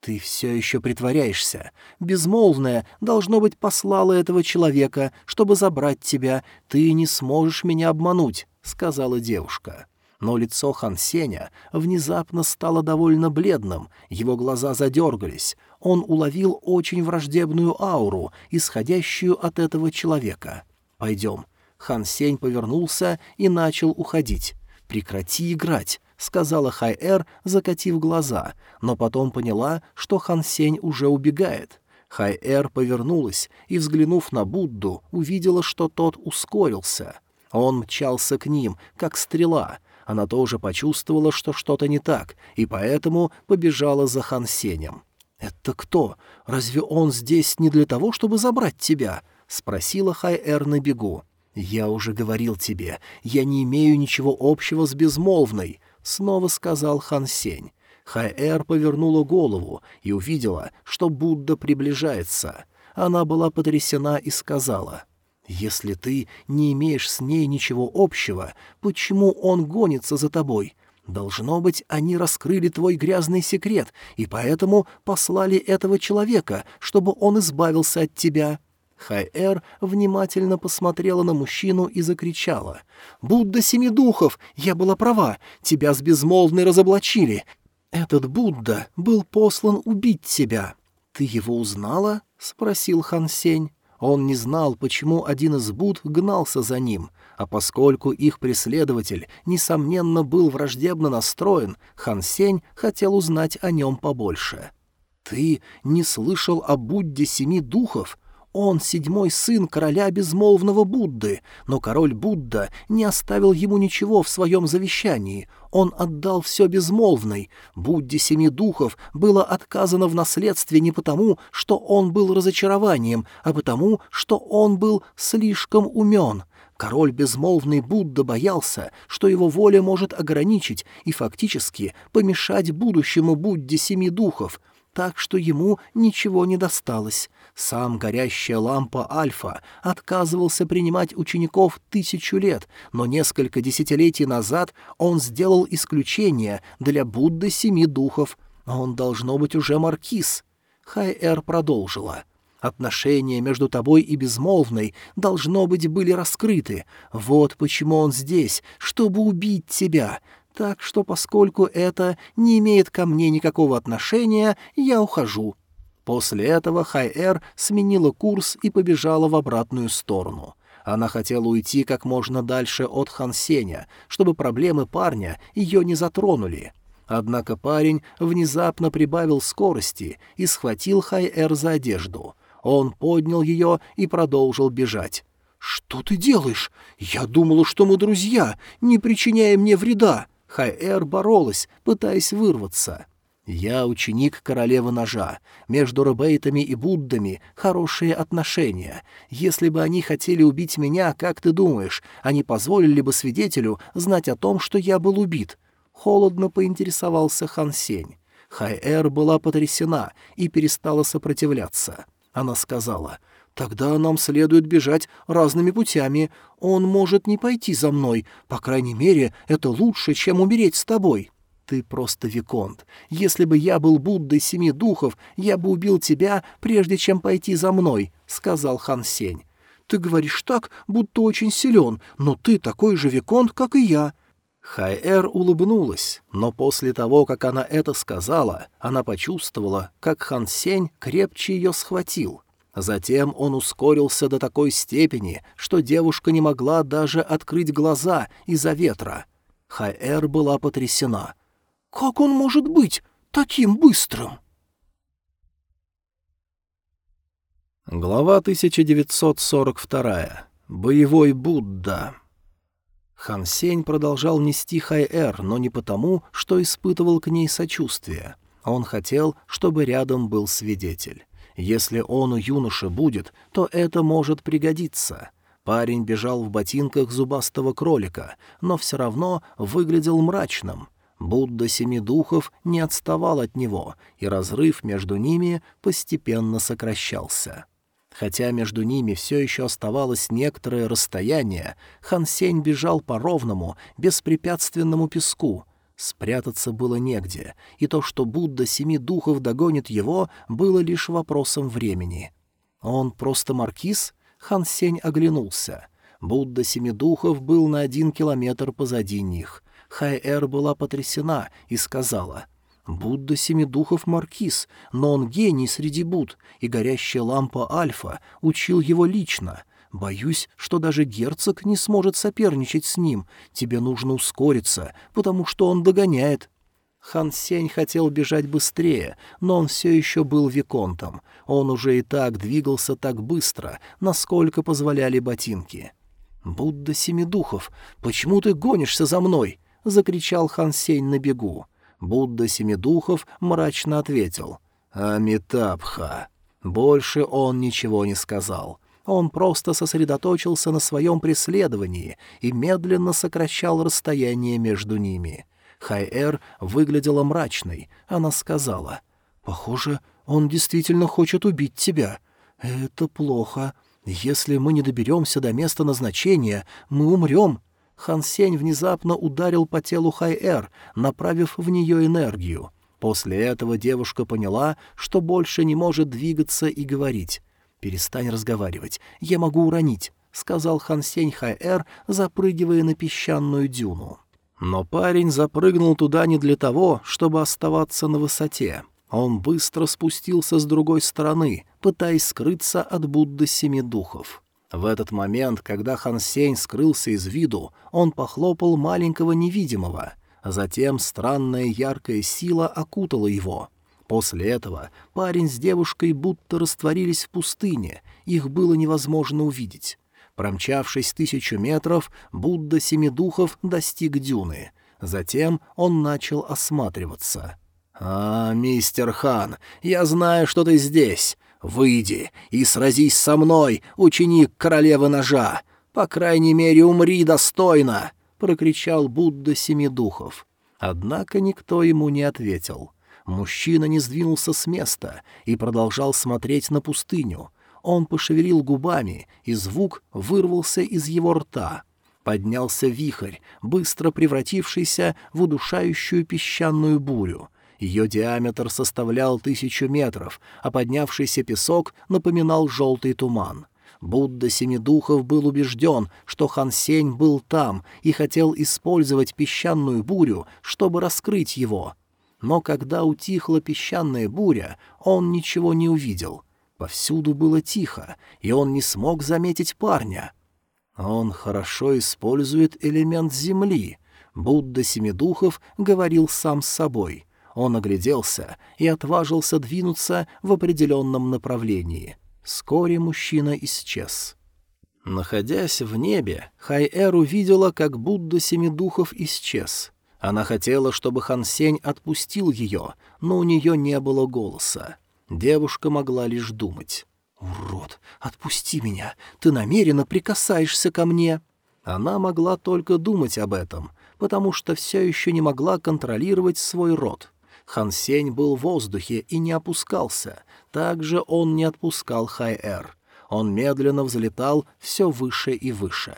«Ты все еще притворяешься. Безмолвная, должно быть, послала этого человека, чтобы забрать тебя. Ты не сможешь меня обмануть», — сказала девушка но лицо Хан Сеня внезапно стало довольно бледным, его глаза задергались. Он уловил очень враждебную ауру, исходящую от этого человека. «Пойдем». Хан Сень повернулся и начал уходить. «Прекрати играть», — сказала Хай-Эр, закатив глаза, но потом поняла, что Хан Сень уже убегает. Хай-Эр повернулась и, взглянув на Будду, увидела, что тот ускорился. Он мчался к ним, как стрела, она тоже почувствовала, что что-то не так, и поэтому побежала за Хан Сенем. «Это кто? Разве он здесь не для того, чтобы забрать тебя?» — спросила Хай-Эр на бегу. «Я уже говорил тебе, я не имею ничего общего с безмолвной», — снова сказал Хан Сень. Хай-Эр повернула голову и увидела, что Будда приближается. Она была потрясена и сказала — если ты не имеешь с ней ничего общего, почему он гонится за тобой? Должно быть, они раскрыли твой грязный секрет, и поэтому послали этого человека, чтобы он избавился от тебя». Хай-Эр внимательно посмотрела на мужчину и закричала. «Будда Семи Духов! Я была права! Тебя с безмолвной разоблачили! Этот Будда был послан убить тебя!» «Ты его узнала?» — спросил Хан Сень. Он не знал, почему один из Буд гнался за ним, а поскольку их преследователь, несомненно, был враждебно настроен, Хан Сень хотел узнать о нем побольше. «Ты не слышал о Будде Семи Духов?» Он седьмой сын короля безмолвного Будды, но король Будда не оставил ему ничего в своем завещании. Он отдал все безмолвной. Будде семи духов было отказано в наследстве не потому, что он был разочарованием, а потому, что он был слишком умен. Король безмолвный Будда боялся, что его воля может ограничить и фактически помешать будущему Будде семи духов — так что ему ничего не досталось. Сам горящая лампа Альфа отказывался принимать учеников тысячу лет, но несколько десятилетий назад он сделал исключение для Будды Семи Духов. Он, должно быть, уже маркиз. Хай-Эр продолжила. Отношения между тобой и безмолвной, должно быть, были раскрыты. Вот почему он здесь, чтобы убить тебя. Так что, поскольку это не имеет ко мне никакого отношения, я ухожу». После этого Хай-Эр сменила курс и побежала в обратную сторону. Она хотела уйти как можно дальше от Хан Сеня, чтобы проблемы парня ее не затронули. Однако парень внезапно прибавил скорости и схватил Хай-Эр за одежду. Он поднял ее и продолжил бежать. «Что ты делаешь? Я думала, что мы друзья, не причиняя мне вреда!» Хай-Эр боролась, пытаясь вырваться. «Я ученик королевы ножа. Между Ребейтами и Буддами хорошие отношения. Если бы они хотели убить меня, как ты думаешь, они позволили бы свидетелю знать о том, что я был убит?» Холодно поинтересовался Хан Сень. Хай-Эр была потрясена и перестала сопротивляться. Она сказала, «Тогда нам следует бежать разными путями. Он может не пойти за мной. По крайней мере, это лучше, чем умереть с тобой». «Ты просто Виконт. Если бы я был Буддой Семи Духов, я бы убил тебя, прежде чем пойти за мной», — сказал Хан Сень. «Ты говоришь так, будто очень силен, но ты такой же Виконт, как и я». Хайэр улыбнулась, но после того, как она это сказала, она почувствовала, как Хан Сень крепче ее схватил. Затем он ускорился до такой степени, что девушка не могла даже открыть глаза из-за ветра. Хайэр была потрясена. «Как он может быть таким быстрым?» Глава 1942. Боевой Будда. Хан Сень продолжал нести Хай-Эр, но не потому, что испытывал к ней сочувствие. Он хотел, чтобы рядом был свидетель. Если он у юноши будет, то это может пригодиться. Парень бежал в ботинках зубастого кролика, но все равно выглядел мрачным. Будда Семи Духов не отставал от него, и разрыв между ними постепенно сокращался. Хотя между ними все еще оставалось некоторое расстояние, Хан Сень бежал по ровному, беспрепятственному песку. Спрятаться было негде, и то, что Будда Семи Духов догонит его, было лишь вопросом времени. Он просто маркиз? Хан Сень оглянулся. Будда Семи Духов был на один километр позади них. Хай-Эр была потрясена и сказала — Будда Семидухов Маркиз, но он гений среди Буд, и горящая лампа Альфа учил его лично. Боюсь, что даже герцог не сможет соперничать с ним. Тебе нужно ускориться, потому что он догоняет». Хан Сень хотел бежать быстрее, но он все еще был виконтом. Он уже и так двигался так быстро, насколько позволяли ботинки. «Будда Семидухов, почему ты гонишься за мной?» — закричал Хан Сень на бегу. Будда Семидухов мрачно ответил «Амитабха». Больше он ничего не сказал. Он просто сосредоточился на своем преследовании и медленно сокращал расстояние между ними. Хай-Эр выглядела мрачной. Она сказала «Похоже, он действительно хочет убить тебя. Это плохо. Если мы не доберемся до места назначения, мы умрем. Хан Сень внезапно ударил по телу Хай-Эр, направив в нее энергию. После этого девушка поняла, что больше не может двигаться и говорить. «Перестань разговаривать, я могу уронить», — сказал Хан Сень Хай-Эр, запрыгивая на песчаную дюну. Но парень запрыгнул туда не для того, чтобы оставаться на высоте. Он быстро спустился с другой стороны, пытаясь скрыться от Будды Семи Духов. В этот момент, когда Хан Сень скрылся из виду, он похлопал маленького невидимого. Затем странная яркая сила окутала его. После этого парень с девушкой будто растворились в пустыне, их было невозможно увидеть. Промчавшись тысячу метров, Будда Семи Духов достиг дюны. Затем он начал осматриваться. «А, мистер Хан, я знаю, что ты здесь. Выйди и сразись со мной, ученик королевы ножа! По крайней мере, умри достойно!» — прокричал Будда Семи Духов. Однако никто ему не ответил. Мужчина не сдвинулся с места и продолжал смотреть на пустыню. Он пошевелил губами, и звук вырвался из его рта. Поднялся вихрь, быстро превратившийся в удушающую песчаную бурю. Ее диаметр составлял тысячу метров, а поднявшийся песок напоминал желтый туман. Будда Семи Духов был убежден, что Хан Сень был там и хотел использовать песчаную бурю, чтобы раскрыть его. Но когда утихла песчаная буря, он ничего не увидел. Повсюду было тихо, и он не смог заметить парня. Он хорошо использует элемент земли. Будда Семи Духов говорил сам с собой — он огляделся и отважился двинуться в определенном направлении. Вскоре мужчина исчез. Находясь в небе, Хайэр увидела, как Будда Семи Духов исчез. Она хотела, чтобы Хан Сень отпустил ее, но у нее не было голоса. Девушка могла лишь думать. «Урод, отпусти меня! Ты намеренно прикасаешься ко мне!» Она могла только думать об этом, потому что все еще не могла контролировать свой род. Хан Сень был в воздухе и не опускался. Также он не отпускал Хай-Эр. Он медленно взлетал все выше и выше.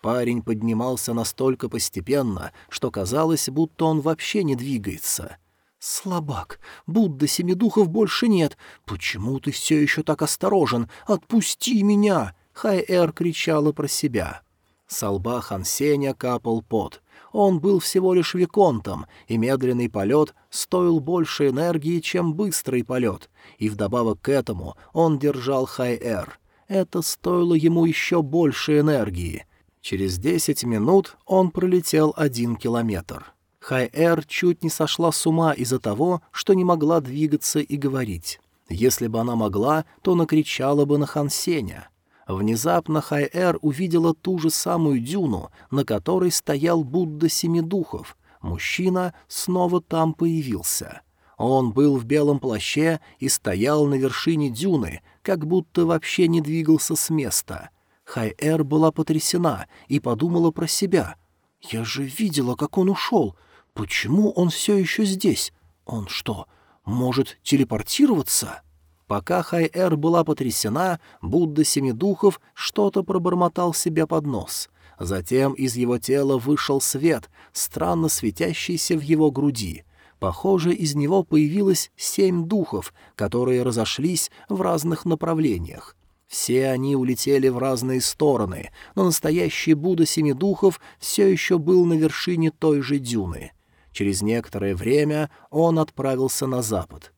Парень поднимался настолько постепенно, что казалось, будто он вообще не двигается. «Слабак! Будда Семидухов больше нет! Почему ты все еще так осторожен? Отпусти меня!» Хай-Эр кричала про себя. С лба Хан Сеня капал пот. Он был всего лишь виконтом, и медленный полет стоил больше энергии, чем быстрый полет, и вдобавок к этому он держал хай-эр. Это стоило ему еще больше энергии. Через десять минут он пролетел один километр. Хай-эр чуть не сошла с ума из-за того, что не могла двигаться и говорить. Если бы она могла, то накричала бы на Хансеня. Внезапно Хай-Эр увидела ту же самую дюну, на которой стоял Будда Семи Духов. Мужчина снова там появился. Он был в белом плаще и стоял на вершине дюны, как будто вообще не двигался с места. Хай-Эр была потрясена и подумала про себя. «Я же видела, как он ушел. Почему он все еще здесь? Он что, может телепортироваться?» Пока Хай-Эр была потрясена, Будда Семи Духов что-то пробормотал себе под нос. Затем из его тела вышел свет, странно светящийся в его груди. Похоже, из него появилось семь духов, которые разошлись в разных направлениях. Все они улетели в разные стороны, но настоящий Будда Семи Духов все еще был на вершине той же дюны. Через некоторое время он отправился на запад —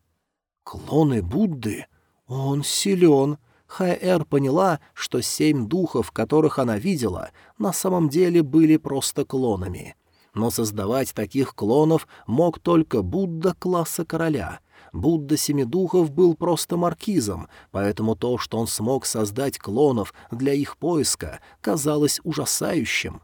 Клоны Будды? Он силен. Хайэр поняла, что семь духов, которых она видела, на самом деле были просто клонами. Но создавать таких клонов мог только Будда класса короля. Будда Семи Духов был просто маркизом, поэтому то, что он смог создать клонов для их поиска, казалось ужасающим.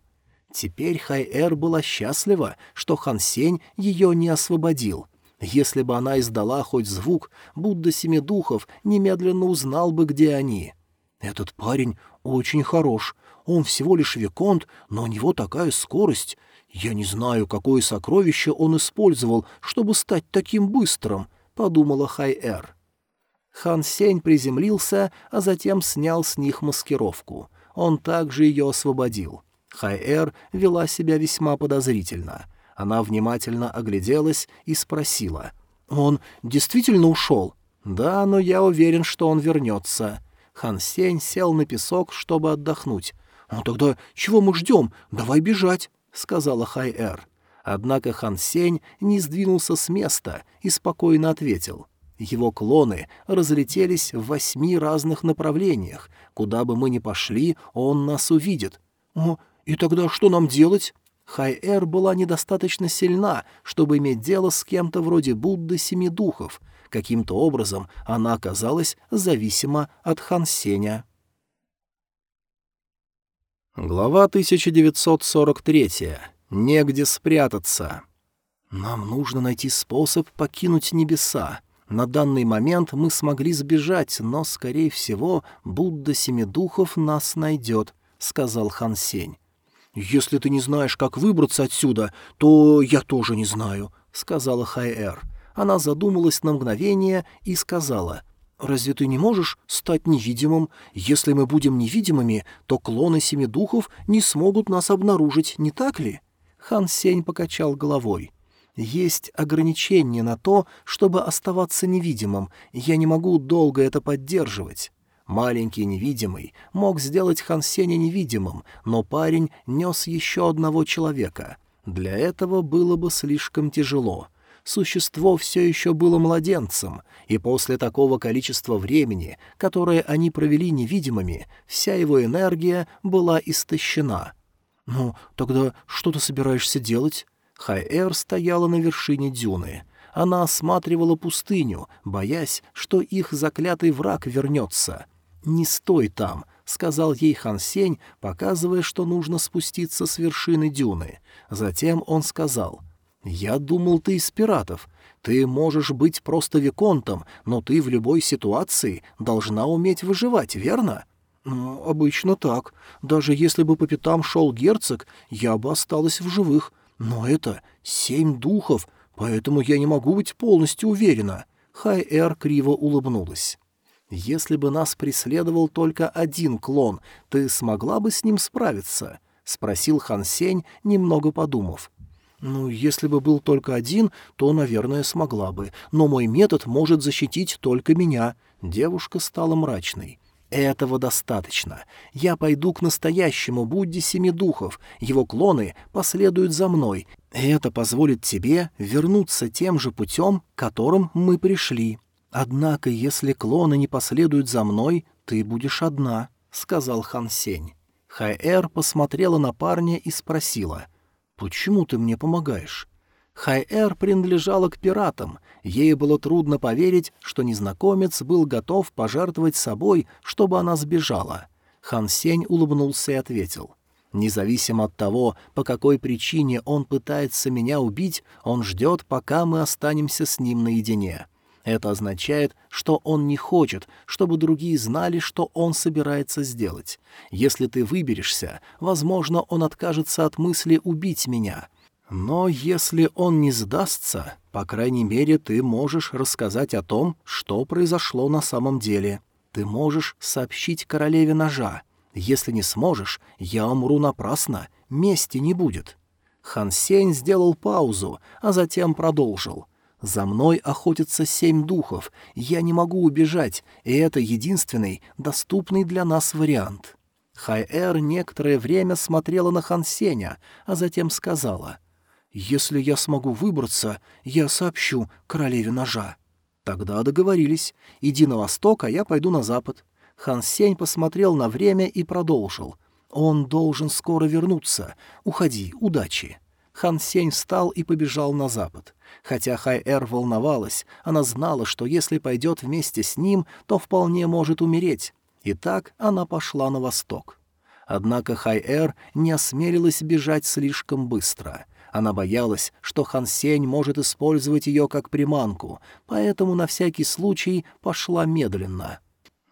Теперь Хайэр была счастлива, что Хан Сень ее не освободил — если бы она издала хоть звук, Будда Семи Духов немедленно узнал бы, где они. Этот парень очень хорош. Он всего лишь виконт, но у него такая скорость. Я не знаю, какое сокровище он использовал, чтобы стать таким быстрым, — подумала Хай-Эр. Хан Сень приземлился, а затем снял с них маскировку. Он также ее освободил. Хай-Эр вела себя весьма подозрительно — она внимательно огляделась и спросила. «Он действительно ушел?» «Да, но я уверен, что он вернется». Хан Сень сел на песок, чтобы отдохнуть. «Ну тогда чего мы ждем? Давай бежать», — сказала Хай-Эр. Однако Хан Сень не сдвинулся с места и спокойно ответил. Его клоны разлетелись в восьми разных направлениях. Куда бы мы ни пошли, он нас увидит. «О, и тогда что нам делать?» Хай-Эр была недостаточно сильна, чтобы иметь дело с кем-то вроде Будды Семи Духов. Каким-то образом она оказалась зависима от Хан Сеня. Глава 1943. Негде спрятаться. Нам нужно найти способ покинуть небеса. На данный момент мы смогли сбежать, но, скорее всего, Будда Семи Духов нас найдет, — сказал Хан Сень. «Если ты не знаешь, как выбраться отсюда, то я тоже не знаю», — сказала Хайэр. Она задумалась на мгновение и сказала, «Разве ты не можешь стать невидимым? Если мы будем невидимыми, то клоны семи духов не смогут нас обнаружить, не так ли?» Хан Сень покачал головой. «Есть ограничение на то, чтобы оставаться невидимым. Я не могу долго это поддерживать». Маленький невидимый мог сделать Хан Сеня невидимым, но парень нес еще одного человека. Для этого было бы слишком тяжело. Существо все еще было младенцем, и после такого количества времени, которое они провели невидимыми, вся его энергия была истощена. «Ну, тогда что ты собираешься делать?» Хайэр стояла на вершине дюны. Она осматривала пустыню, боясь, что их заклятый враг вернется — «Не стой там», — сказал ей Хан Сень, показывая, что нужно спуститься с вершины дюны. Затем он сказал, «Я думал, ты из пиратов. Ты можешь быть просто виконтом, но ты в любой ситуации должна уметь выживать, верно?» «Ну, обычно так. Даже если бы по пятам шел герцог, я бы осталась в живых. Но это семь духов, поэтому я не могу быть полностью уверена». Хай-Эр криво улыбнулась. Если бы нас преследовал только один клон, ты смогла бы с ним справиться?» — спросил Хан Сень, немного подумав. «Ну, если бы был только один, то, наверное, смогла бы. Но мой метод может защитить только меня». Девушка стала мрачной. «Этого достаточно. Я пойду к настоящему Будде Семи Духов. Его клоны последуют за мной. Это позволит тебе вернуться тем же путем, которым мы пришли». «Однако, если клоны не последуют за мной, ты будешь одна», — сказал Хан Сень. Хайэр посмотрела на парня и спросила, «Почему ты мне помогаешь?» Хайэр принадлежала к пиратам, ей было трудно поверить, что незнакомец был готов пожертвовать собой, чтобы она сбежала. Хан Сень улыбнулся и ответил, «Независимо от того, по какой причине он пытается меня убить, он ждет, пока мы останемся с ним наедине». Это означает, что он не хочет, чтобы другие знали, что он собирается сделать. Если ты выберешься, возможно, он откажется от мысли убить меня. Но если он не сдастся, по крайней мере, ты можешь рассказать о том, что произошло на самом деле. Ты можешь сообщить королеве ножа. Если не сможешь, я умру напрасно, мести не будет». Хан Сень сделал паузу, а затем продолжил — за мной охотятся семь духов, я не могу убежать, и это единственный, доступный для нас вариант». Хай-Эр некоторое время смотрела на Хан Сеня, а затем сказала, «Если я смогу выбраться, я сообщу королеве ножа». Тогда договорились. Иди на восток, а я пойду на запад. Хан Сень посмотрел на время и продолжил. Он должен скоро вернуться. Уходи, удачи. Хан Сень встал и побежал на запад. Хотя Хай-Эр волновалась, она знала, что если пойдет вместе с ним, то вполне может умереть. И так она пошла на восток. Однако Хай-Эр не осмелилась бежать слишком быстро. Она боялась, что Хан Сень может использовать ее как приманку, поэтому на всякий случай пошла медленно.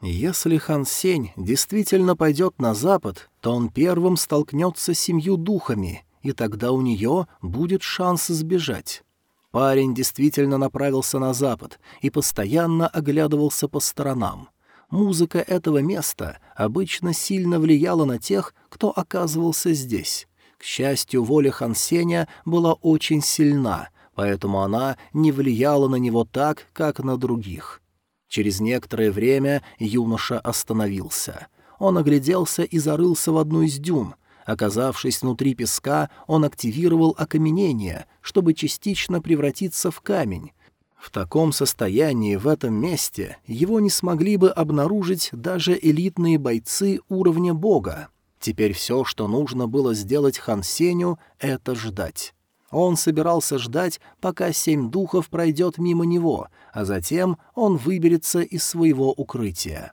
Если Хан Сень действительно пойдет на запад, то он первым столкнется с семью духами — и тогда у нее будет шанс сбежать. Парень действительно направился на запад и постоянно оглядывался по сторонам. Музыка этого места обычно сильно влияла на тех, кто оказывался здесь. К счастью, воля Хансеня была очень сильна, поэтому она не влияла на него так, как на других. Через некоторое время юноша остановился. Он огляделся и зарылся в одну из дюн, Оказавшись внутри песка, он активировал окаменение, чтобы частично превратиться в камень. В таком состоянии в этом месте его не смогли бы обнаружить даже элитные бойцы уровня бога. Теперь все, что нужно было сделать Хан Сеню, это ждать. Он собирался ждать, пока семь духов пройдет мимо него, а затем он выберется из своего укрытия.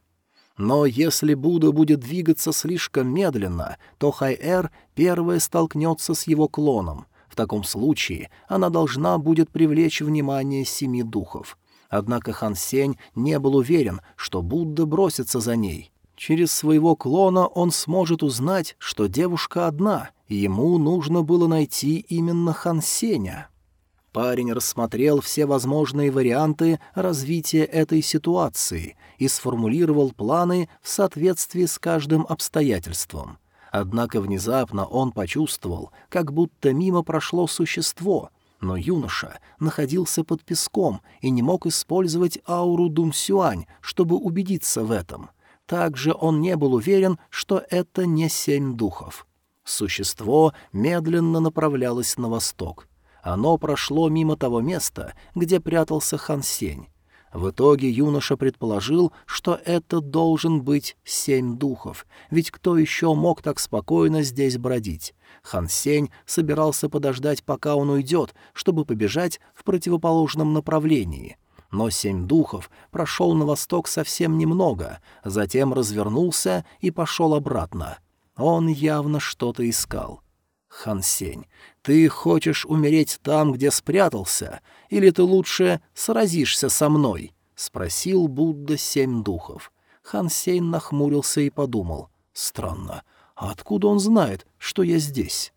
Но если Будда будет двигаться слишком медленно, то Хай-Эр первая столкнется с его клоном. В таком случае она должна будет привлечь внимание семи духов. Однако Хан Сень не был уверен, что Будда бросится за ней. Через своего клона он сможет узнать, что девушка одна, и ему нужно было найти именно Хан Сеня. Парень рассмотрел все возможные варианты развития этой ситуации и сформулировал планы в соответствии с каждым обстоятельством. Однако внезапно он почувствовал, как будто мимо прошло существо, но юноша находился под песком и не мог использовать ауру Думсюань, чтобы убедиться в этом. Также он не был уверен, что это не семь духов. Существо медленно направлялось на восток. Оно прошло мимо того места, где прятался Хан Сень. В итоге юноша предположил, что это должен быть семь духов, ведь кто еще мог так спокойно здесь бродить? Хан Сень собирался подождать, пока он уйдет, чтобы побежать в противоположном направлении. Но семь духов прошел на восток совсем немного, затем развернулся и пошел обратно. Он явно что-то искал. Хан Сень, ты хочешь умереть там, где спрятался, или ты лучше сразишься со мной?» — спросил Будда семь духов. Хан Сень нахмурился и подумал. «Странно, а откуда он знает, что я здесь?»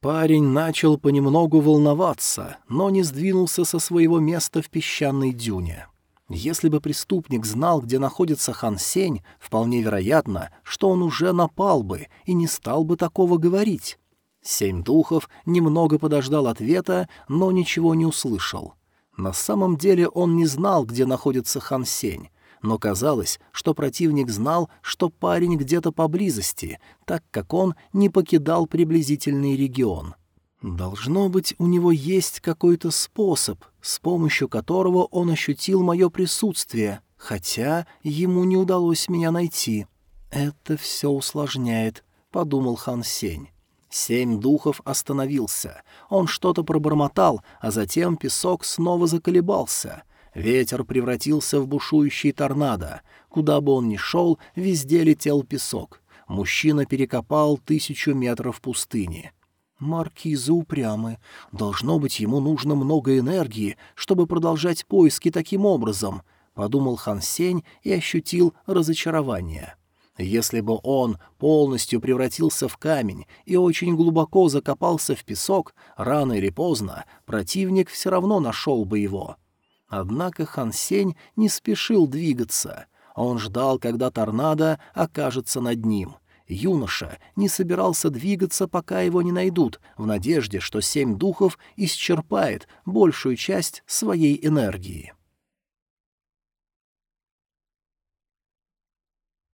Парень начал понемногу волноваться, но не сдвинулся со своего места в песчаной дюне. Если бы преступник знал, где находится Хан Сень, вполне вероятно, что он уже напал бы и не стал бы такого говорить. Семь духов немного подождал ответа, но ничего не услышал. На самом деле он не знал, где находится Хан Сень, но казалось, что противник знал, что парень где-то поблизости, так как он не покидал приблизительный регион. Должно быть, у него есть какой-то способ, с помощью которого он ощутил мое присутствие, хотя ему не удалось меня найти. «Это все усложняет», — подумал Хан Сень. Семь духов остановился. Он что-то пробормотал, а затем песок снова заколебался. Ветер превратился в бушующий торнадо. Куда бы он ни шел, везде летел песок. Мужчина перекопал тысячу метров пустыни. Маркиза упрямы. Должно быть, ему нужно много энергии, чтобы продолжать поиски таким образом, — подумал Хан Сень и ощутил разочарование. Если бы он полностью превратился в камень и очень глубоко закопался в песок, рано или поздно противник все равно нашел бы его. Однако Хан Сень не спешил двигаться. Он ждал, когда торнадо окажется над ним. Юноша не собирался двигаться, пока его не найдут, в надежде, что семь духов исчерпает большую часть своей энергии.